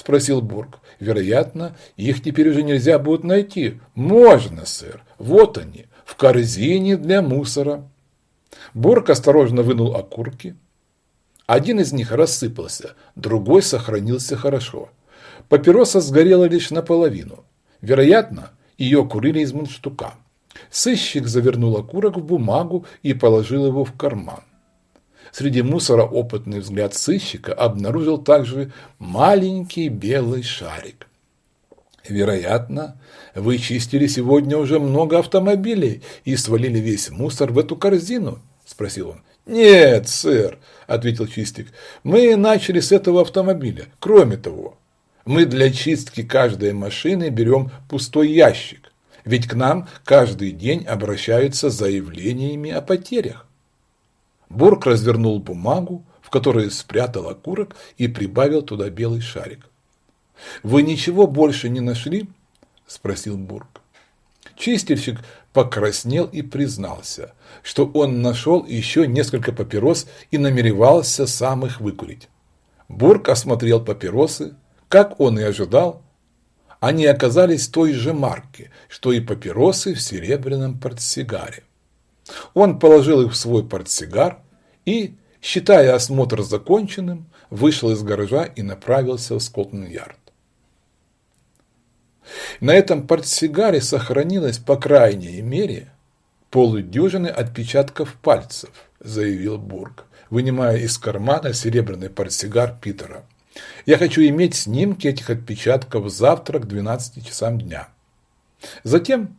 спросил Бург. Вероятно, их теперь уже нельзя будет найти. Можно, сэр. Вот они, в корзине для мусора. Бург осторожно вынул окурки. Один из них рассыпался, другой сохранился хорошо. Папироса сгорела лишь наполовину. Вероятно, ее курили из мундштука. Сыщик завернул окурок в бумагу и положил его в карман. Среди мусора опытный взгляд сыщика обнаружил также маленький белый шарик. Вероятно, вы чистили сегодня уже много автомобилей и свалили весь мусор в эту корзину, спросил он. Нет, сэр, ответил чистик. Мы начали с этого автомобиля. Кроме того, мы для чистки каждой машины берем пустой ящик, ведь к нам каждый день обращаются заявлениями о потерях. Бурк развернул бумагу, в которой спрятал окурок и прибавил туда белый шарик. «Вы ничего больше не нашли?» – спросил Бурк. Чистильщик покраснел и признался, что он нашел еще несколько папирос и намеревался сам их выкурить. Бурк осмотрел папиросы, как он и ожидал, они оказались той же марки, что и папиросы в серебряном портсигаре. Он положил их в свой портсигар и, считая осмотр законченным, вышел из гаража и направился в Скотланд-Ярд. На этом портсигаре сохранилось, по крайней мере, полудюжины отпечатков пальцев, заявил Бург, вынимая из кармана серебряный портсигар Питера. Я хочу иметь снимки этих отпечатков завтра к 12 часам дня. Затем,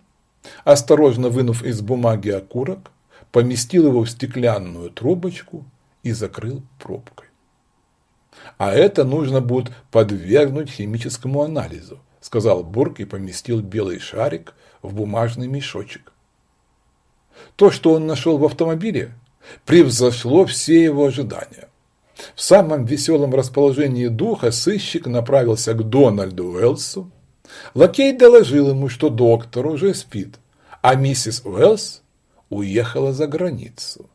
осторожно вынув из бумаги окурок, поместил его в стеклянную трубочку и закрыл пробкой. А это нужно будет подвергнуть химическому анализу, сказал Бург и поместил белый шарик в бумажный мешочек. То, что он нашел в автомобиле, превзошло все его ожидания. В самом веселом расположении духа сыщик направился к Дональду Уэллсу. Лакей доложил ему, что доктор уже спит, а миссис Уэллс уехала за границу.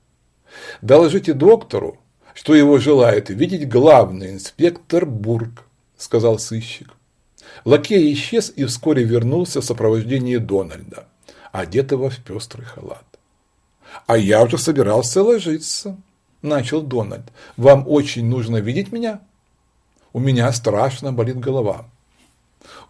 Доложите доктору, что его желает видеть главный инспектор Бург, сказал сыщик. Лакей исчез и вскоре вернулся в сопровождении Дональда, одетого в пестрый халат. А я уже собирался ложиться, начал Дональд. «Вам очень нужно видеть меня? У меня страшно болит голова».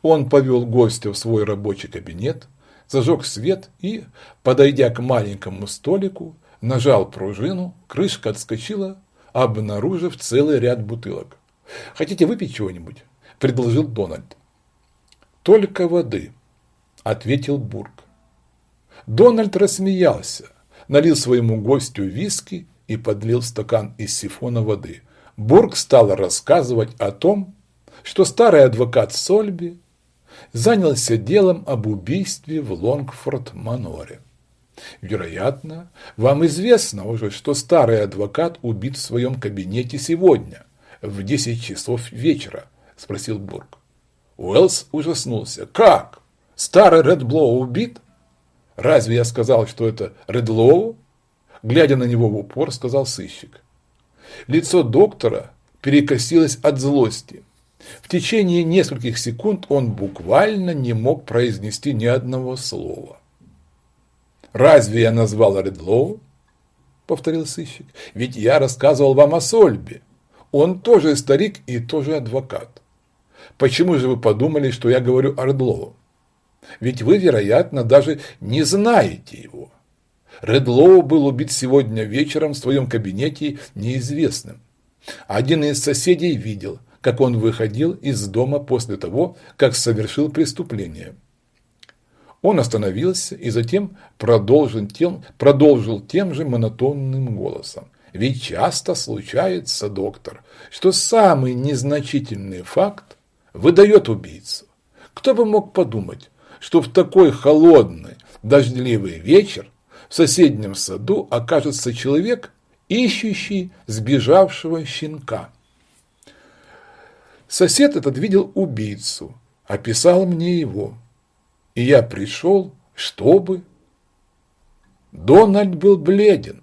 Он повел гостя в свой рабочий кабинет, зажег свет и, подойдя к маленькому столику, нажал пружину, крышка отскочила, обнаружив целый ряд бутылок. «Хотите выпить чего-нибудь?» – предложил Дональд. «Только воды», – ответил Бург. Дональд рассмеялся, налил своему гостю виски и подлил стакан из сифона воды. Бург стал рассказывать о том, что старый адвокат Сольби занялся делом об убийстве в Лонгфорд-Маноре. Вероятно, вам известно уже, что старый адвокат убит в своем кабинете сегодня, в 10 часов вечера, спросил Бург. Уэллс ужаснулся. Как? Старый Редблоу убит? Разве я сказал, что это Редлоу? Глядя на него в упор, сказал сыщик. Лицо доктора перекосилось от злости. В течение нескольких секунд он буквально не мог произнести ни одного слова. «Разве я назвал Редлоу?» – повторил сыщик. «Ведь я рассказывал вам о Сольбе. Он тоже старик и тоже адвокат. Почему же вы подумали, что я говорю о Редлоу? Ведь вы, вероятно, даже не знаете его. Редлоу был убит сегодня вечером в своем кабинете неизвестным. Один из соседей видел, как он выходил из дома после того, как совершил преступление. Он остановился и затем продолжил тем, продолжил тем же монотонным голосом. Ведь часто случается, доктор, что самый незначительный факт выдает убийцу. Кто бы мог подумать, что в такой холодный, дождливый вечер в соседнем саду окажется человек, ищущий сбежавшего щенка. Сосед этот видел убийцу, описал мне его, и я пришел, чтобы... Дональд был бледен,